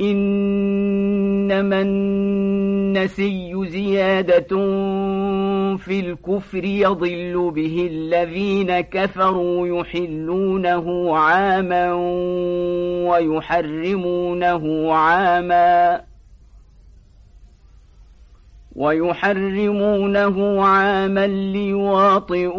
إنما النسي زيادة في الكفر يضل به الذين كفروا يحلونه عاما ويحرمونه عاما ويحرمونه عاما ليواطئوا